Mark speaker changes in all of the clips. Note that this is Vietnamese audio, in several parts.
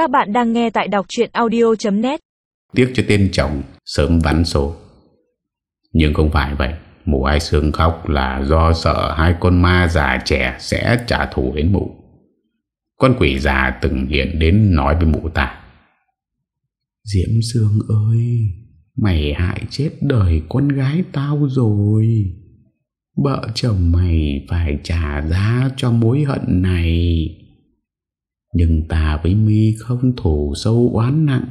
Speaker 1: Các bạn đang nghe tại đọc chuyện audio.net
Speaker 2: Tiếc cho tên chồng sớm vắn số Nhưng không phải vậy Mụ ai sương khóc là do sợ hai con ma già trẻ sẽ trả thù đến mụ. Con quỷ già từng hiện đến nói với mụ ta. Diễm Sương ơi, mày hại chết đời con gái tao rồi. Vợ chồng mày phải trả giá cho mối hận này. Nhưng ta với mi không thủ sâu oán nặng,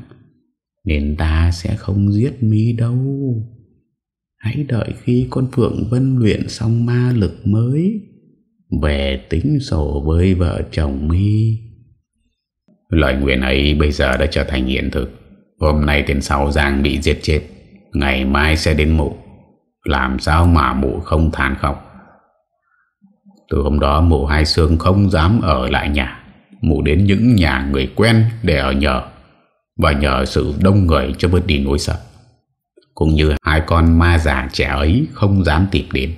Speaker 2: nên ta sẽ không giết mi đâu. Hãy đợi khi con Phượng Vân luyện xong ma lực mới Về tính sổ với vợ chồng mi. Lời nguyện ấy bây giờ đã trở thành hiện thực. Hôm nay tên Sáu Giang bị giết chết Ngày mai sẽ đến mụ. Làm sao mà mụ không than khóc? Từ hôm đó mụ hai xương không dám ở lại nhà. Mụ đến những nhà người quen để ở nhờ Và nhờ sự đông người cho bớt đi nỗi sợ cũng như hai con ma già trẻ ấy không dám tìm đến.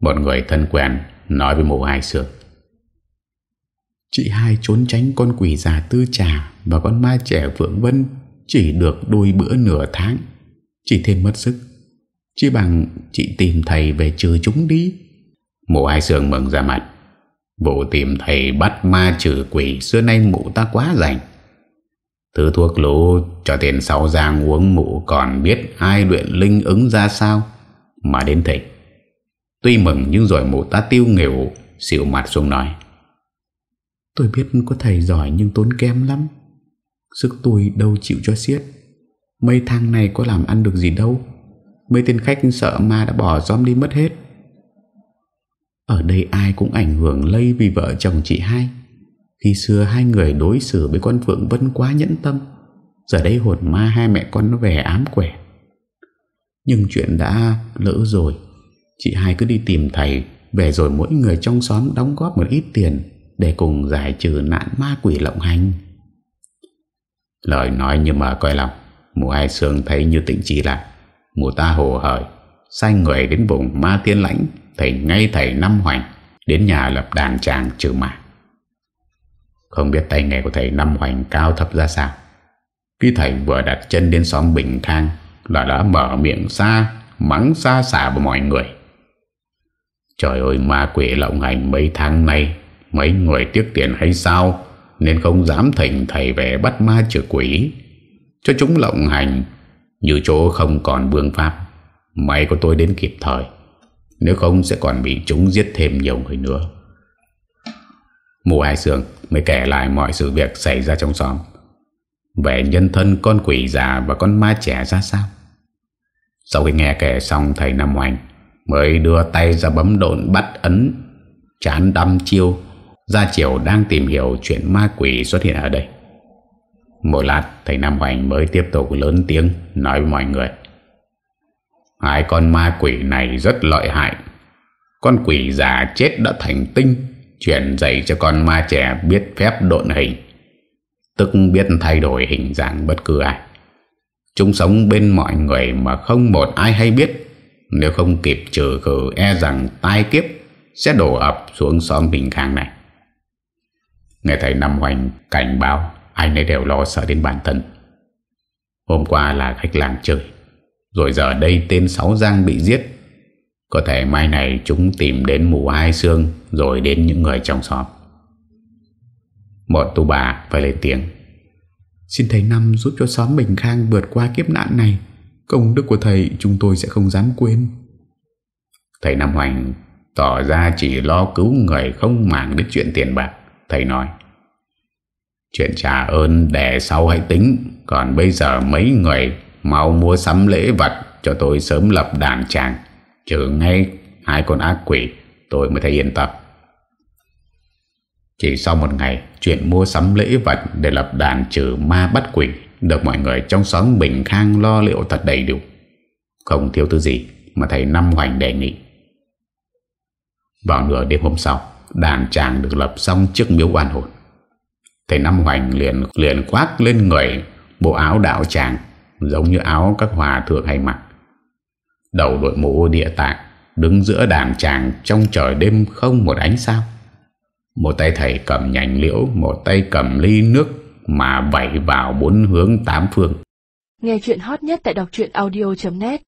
Speaker 2: Một người thân quen nói với mụ hai sương. Chị hai trốn tránh con quỷ già tư trà và con ma trẻ Phượng Vân chỉ được đôi bữa nửa tháng. Chỉ thêm mất sức. Chỉ bằng chị tìm thầy về trừ chúng đi. Mụ hai sương mừng ra mặt. Vụ tìm thầy bắt ma trừ quỷ xưa nay mụ ta quá rảnh. Thứ thuốc lũ cho tiền sáu giang uống mụ còn biết ai luyện linh ứng ra sao mà đến thầy Tuy mừng nhưng rồi mụ ta tiêu nghỉu xịu mặt xuống nói. Tôi biết có thầy giỏi nhưng tốn kém lắm. Sức tôi đâu chịu cho xiết. Mấy thang này có làm ăn được gì đâu. Mấy tên khách sợ ma đã bỏ giom đi mất hết. Ở đây ai cũng ảnh hưởng lây vì vợ chồng chị hai. Khi xưa hai người đối xử với con Phượng Vân quá nhẫn tâm, Giờ đây hồn ma hai mẹ con nó về ám quẻ. Nhưng chuyện đã lỡ rồi, Chị hai cứ đi tìm thầy, Về rồi mỗi người trong xóm đóng góp một ít tiền Để cùng giải trừ nạn ma quỷ lộng hành. Lời nói như mà coi lòng, Mùa hai sương thấy như tịnh trí lại. Mùa ta hồ hởi, Sai người đến vùng ma tiên lãnh. Thầy ngay thầy năm hoành, Đến nhà lập đàn tràng trừ mà không biết tay nghề của thầy Năm Hoành cao thấp ra sao. Khi thầy vừa đặt chân đến xóm Bình Khang Là đã mở miệng xa, Mắng xa xả vào mọi người. Trời ơi, ma quỷ lộng hành mấy tháng nay, Mấy người tiếc tiền hay sao, Nên không dám thỉnh thầy về bắt ma trừ quỷ. Cho chúng lộng hành, Như chỗ không còn vương pháp, May có tôi đến kịp thời. Nếu không sẽ còn bị chúng giết thêm nhiều người nữa. Mùa hai sương mới kể lại mọi sự việc xảy ra trong xóm. Về nhân thân con quỷ già và con ma trẻ ra sao? Sau khi nghe kể xong, thầy Nam Hoành Mới đưa tay ra bấm độn bắt ấn, Chán đâm chiêu. Ra chiều đang tìm hiểu chuyện ma quỷ xuất hiện ở đây. Một lát, thầy Nam Hoành mới tiếp tục lớn tiếng nói với mọi người. Hai con ma quỷ này rất lợi hại. Con quỷ già chết đã thành tinh Chuyển dạy cho con ma trẻ biết phép độn hình. Tức biết thay đổi hình dạng bất cứ ai. Chúng sống bên mọi người mà không một ai hay biết. Nếu không kịp trừ khử e rằng tai kiếp Sẽ đổ ập xuống xóm bình khang này. Nghe thầy Năm Hoành cảnh báo, Ai nấy đều lo sợ đến bản thân. Hôm qua là khách làng chơi. Rồi giờ đây tên Sáu Giang bị giết. Có thể mai này chúng tìm đến mù hai xương Rồi đến những người trong xóm. Một tu bà phải lên tiếng. Xin thầy Năm giúp cho xóm Bình Khang vượt qua kiếp nạn này. Công đức của thầy chúng tôi sẽ không dám quên. Thầy Năm Hoành tỏ ra chỉ lo cứu người không màng đến chuyện tiền bạc Thầy nói. Chuyện trả ơn để sau hãy tính Còn bây giờ mấy người mau mua sắm lễ vật cho tôi sớm lập đàn tràng Trừ ngay hai con ác quỷ, Tôi mới thấy yên tâm. Chỉ sau một ngày, Chuyện mua sắm lễ vật Để lập đàn trừ ma bắt quỷ Được mọi người trong xóm bình khang lo liệu thật đầy đủ. Không thiếu thứ gì Mà thầy Năm Hoành đề nghị. Vào nửa đêm hôm sau, Đàn tràng được lập xong trước miếu oan hồn. Thầy Năm Hoành liền liền khoác lên người Bộ áo đạo tràng Giống như áo các hòa thượng hay mặc. Đầu đội mũ địa tạng, Đứng giữa đàn tràng Trong trời đêm không một ánh sao. Một tay thầy cầm nhành liễu, Một tay cầm ly nước Mà vẩy vào bốn hướng tám phương.
Speaker 3: Nghe chuyện hot nhất tại đọc audio.net